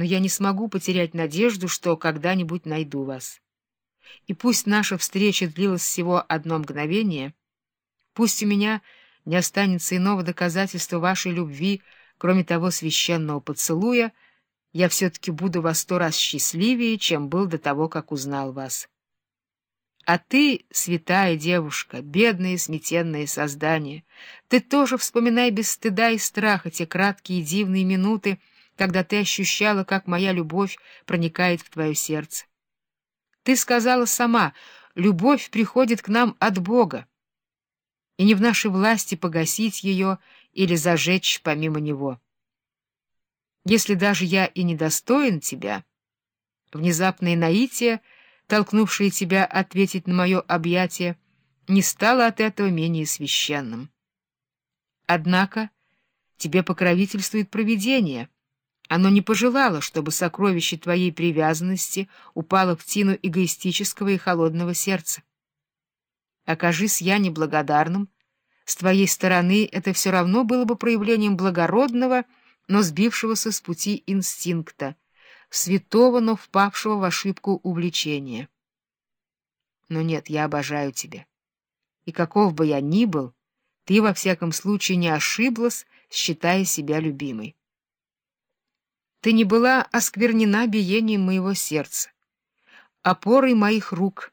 но я не смогу потерять надежду, что когда-нибудь найду вас. И пусть наша встреча длилась всего одно мгновение, пусть у меня не останется иного доказательства вашей любви, кроме того священного поцелуя, я все-таки буду во сто раз счастливее, чем был до того, как узнал вас. А ты, святая девушка, бедное и сметенное создание, ты тоже вспоминай без стыда и страха те краткие дивные минуты, когда ты ощущала, как моя любовь проникает в твое сердце. Ты сказала сама, любовь приходит к нам от Бога, и не в нашей власти погасить ее или зажечь помимо Него. Если даже я и недостоин тебя, внезапное наитие, толкнувшее тебя ответить на мое объятие, не стало от этого менее священным. Однако тебе покровительствует провидение — оно не пожелало, чтобы сокровище твоей привязанности упало в тину эгоистического и холодного сердца. Окажись я неблагодарным, с твоей стороны это все равно было бы проявлением благородного, но сбившегося с пути инстинкта, святого, но впавшего в ошибку увлечения. Но нет, я обожаю тебя. И каков бы я ни был, ты во всяком случае не ошиблась, считая себя любимой. Ты не была осквернена биением моего сердца, опорой моих рук,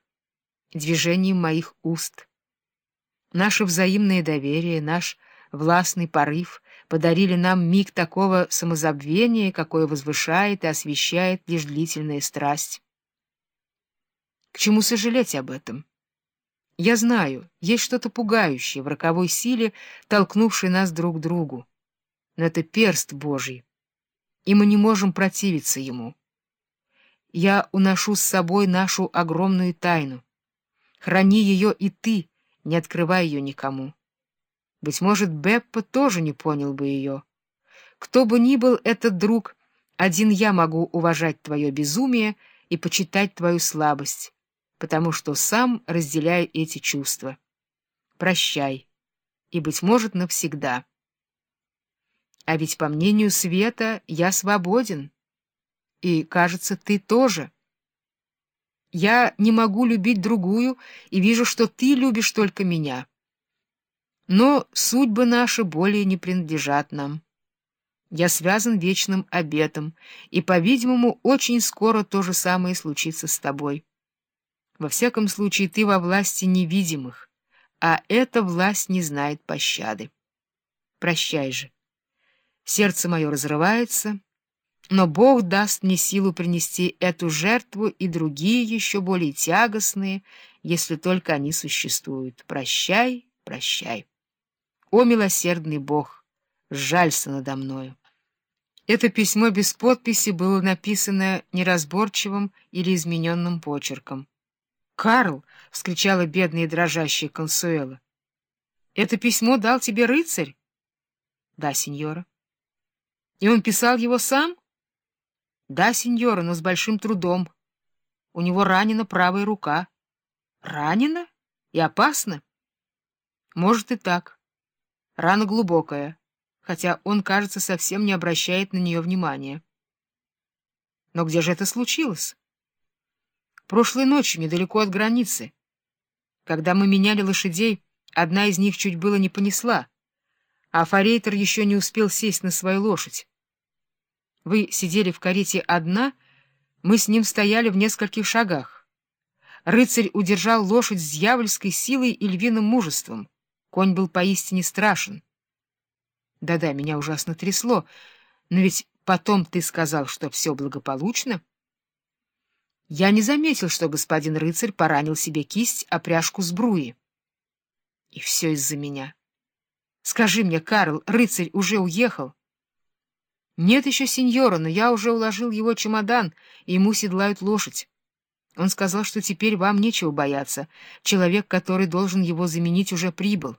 движением моих уст. Наше взаимное доверие, наш властный порыв подарили нам миг такого самозабвения, какое возвышает и освещает лишь длительная страсть. К чему сожалеть об этом? Я знаю, есть что-то пугающее в роковой силе, толкнувшей нас друг к другу. Но это перст Божий, и мы не можем противиться ему. Я уношу с собой нашу огромную тайну. Храни ее и ты, не открывай ее никому. Быть может, Беппа тоже не понял бы ее. Кто бы ни был этот друг, один я могу уважать твое безумие и почитать твою слабость, потому что сам разделяю эти чувства. Прощай, и, быть может, навсегда. А ведь, по мнению Света, я свободен. И, кажется, ты тоже. Я не могу любить другую и вижу, что ты любишь только меня. Но судьбы наши более не принадлежат нам. Я связан вечным обетом, и, по-видимому, очень скоро то же самое случится с тобой. Во всяком случае, ты во власти невидимых, а эта власть не знает пощады. Прощай же. Сердце мое разрывается, но Бог даст мне силу принести эту жертву и другие еще более тягостные, если только они существуют. Прощай, прощай. О, милосердный Бог, жалься надо мною. Это письмо без подписи было написано неразборчивым или измененным почерком. «Карл!» — вскричала бедная и дрожащая Консуэла. «Это письмо дал тебе рыцарь?» «Да, сеньора». И он писал его сам? Да, сеньора, но с большим трудом. У него ранена правая рука. Ранена? И опасно? Может и так. Рана глубокая, хотя он, кажется, совсем не обращает на нее внимания. Но где же это случилось? Прошлой ночью, недалеко от границы. Когда мы меняли лошадей, одна из них чуть было не понесла а форейтер еще не успел сесть на свою лошадь. Вы сидели в карете одна, мы с ним стояли в нескольких шагах. Рыцарь удержал лошадь с дьявольской силой и львиным мужеством. Конь был поистине страшен. Да-да, меня ужасно трясло, но ведь потом ты сказал, что все благополучно. Я не заметил, что господин рыцарь поранил себе кисть о пряжку сбруи. И все из-за меня. Скажи мне, Карл, рыцарь уже уехал? Нет еще сеньора, но я уже уложил его чемодан, и ему седлают лошадь. Он сказал, что теперь вам нечего бояться. Человек, который должен его заменить, уже прибыл.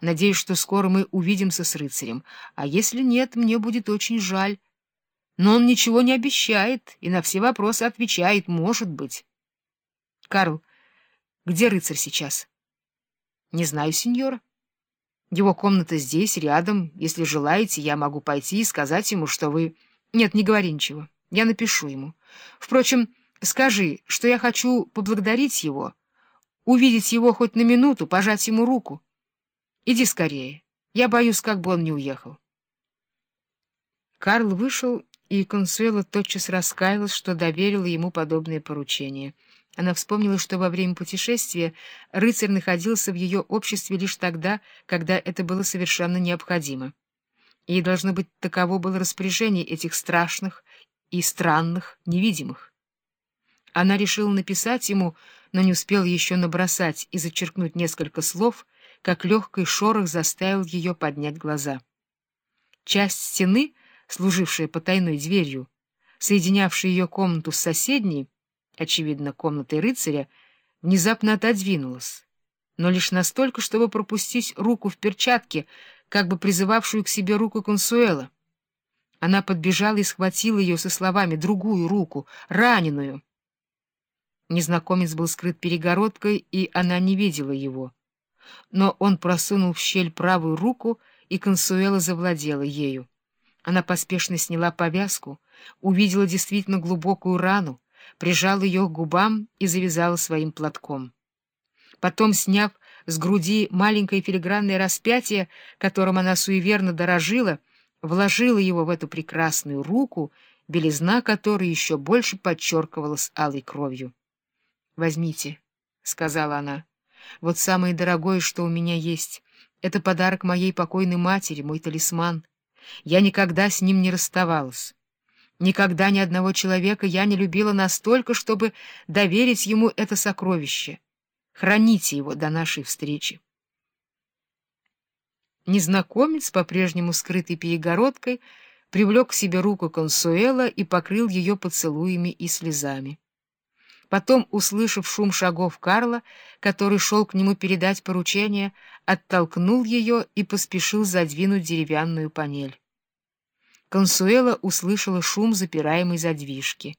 Надеюсь, что скоро мы увидимся с рыцарем, а если нет, мне будет очень жаль. Но он ничего не обещает и на все вопросы отвечает, может быть. Карл, где рыцарь сейчас? Не знаю, сеньора. Его комната здесь, рядом. Если желаете, я могу пойти и сказать ему, что вы Нет, не говори ничего. Я напишу ему. Впрочем, скажи, что я хочу поблагодарить его, увидеть его хоть на минуту, пожать ему руку. Иди скорее. Я боюсь, как бы он не уехал. Карл вышел, и Консуэла тотчас раскаялась, что доверила ему подобное поручение. Она вспомнила, что во время путешествия рыцарь находился в ее обществе лишь тогда, когда это было совершенно необходимо. И, должно быть, таково было распоряжение этих страшных и странных невидимых. Она решила написать ему, но не успела еще набросать и зачеркнуть несколько слов, как легкий шорох заставил ее поднять глаза. Часть стены, служившая потайной дверью, соединявшая ее комнату с соседней, очевидно, комнатой рыцаря, внезапно отодвинулась, но лишь настолько, чтобы пропустить руку в перчатке, как бы призывавшую к себе руку Консуэла. Она подбежала и схватила ее со словами «другую руку, раненую». Незнакомец был скрыт перегородкой, и она не видела его. Но он просунул в щель правую руку, и Консуэла завладела ею. Она поспешно сняла повязку, увидела действительно глубокую рану, прижала ее к губам и завязала своим платком. Потом, сняв с груди маленькое филигранное распятие, которым она суеверно дорожила, вложила его в эту прекрасную руку, белизна которой еще больше подчеркивалась алой кровью. «Возьмите», — сказала она, — «вот самое дорогое, что у меня есть. Это подарок моей покойной матери, мой талисман. Я никогда с ним не расставалась». Никогда ни одного человека я не любила настолько, чтобы доверить ему это сокровище. Храните его до нашей встречи. Незнакомец, по-прежнему скрытый перегородкой, привлек к себе руку Консуэла и покрыл ее поцелуями и слезами. Потом, услышав шум шагов Карла, который шел к нему передать поручение, оттолкнул ее и поспешил задвинуть деревянную панель. Консуэла услышала шум запираемой задвижки.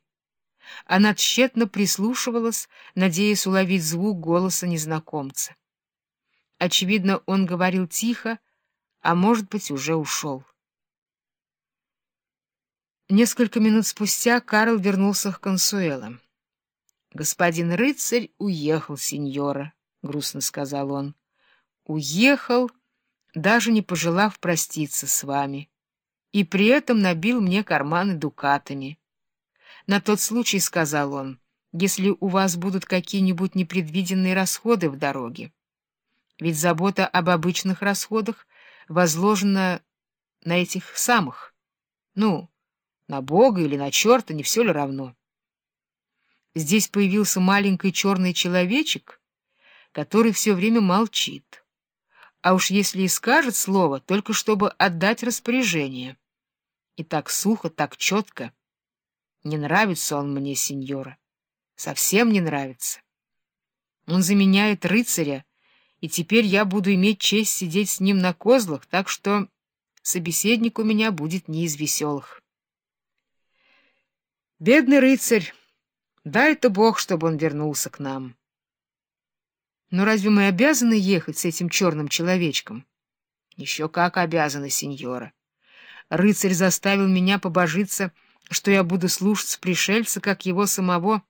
Она тщетно прислушивалась, надеясь уловить звук голоса незнакомца. Очевидно, он говорил тихо, а, может быть, уже ушел. Несколько минут спустя Карл вернулся к Консуэла. «Господин рыцарь уехал, сеньора», — грустно сказал он. «Уехал, даже не пожелав проститься с вами» и при этом набил мне карманы дукатами. На тот случай, — сказал он, — если у вас будут какие-нибудь непредвиденные расходы в дороге. Ведь забота об обычных расходах возложена на этих самых. Ну, на Бога или на черта, не все ли равно? Здесь появился маленький черный человечек, который все время молчит. А уж если и скажет слово, только чтобы отдать распоряжение — и так сухо, так четко. Не нравится он мне, сеньора. Совсем не нравится. Он заменяет рыцаря, и теперь я буду иметь честь сидеть с ним на козлах, так что собеседник у меня будет не из веселых. Бедный рыцарь, дай-то Бог, чтобы он вернулся к нам. Но разве мы обязаны ехать с этим черным человечком? Еще как обязаны, сеньора. Рыцарь заставил меня побожиться, что я буду слушаться пришельца, как его самого.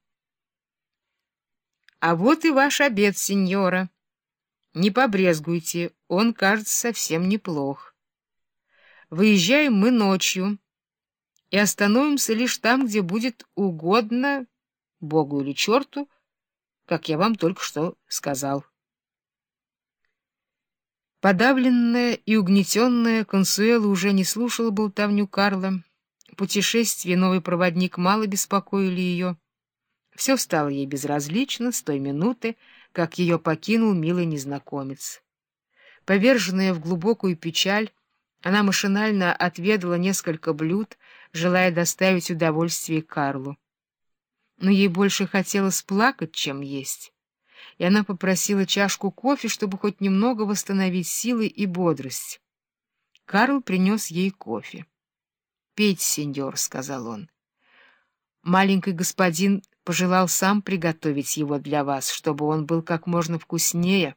А вот и ваш обед, сеньора. Не побрезгуйте, он, кажется, совсем неплох. Выезжаем мы ночью и остановимся лишь там, где будет угодно Богу или черту, как я вам только что сказал. Подавленная и угнетенная, Консуэла уже не слушала болтовню Карла. Путешествие новый проводник мало беспокоили ее. Все стало ей безразлично с той минуты, как ее покинул милый незнакомец. Поверженная в глубокую печаль, она машинально отведала несколько блюд, желая доставить удовольствие Карлу. Но ей больше хотелось плакать, чем есть и она попросила чашку кофе, чтобы хоть немного восстановить силы и бодрость. Карл принес ей кофе. — Пейте, сеньор, — сказал он. Маленький господин пожелал сам приготовить его для вас, чтобы он был как можно вкуснее.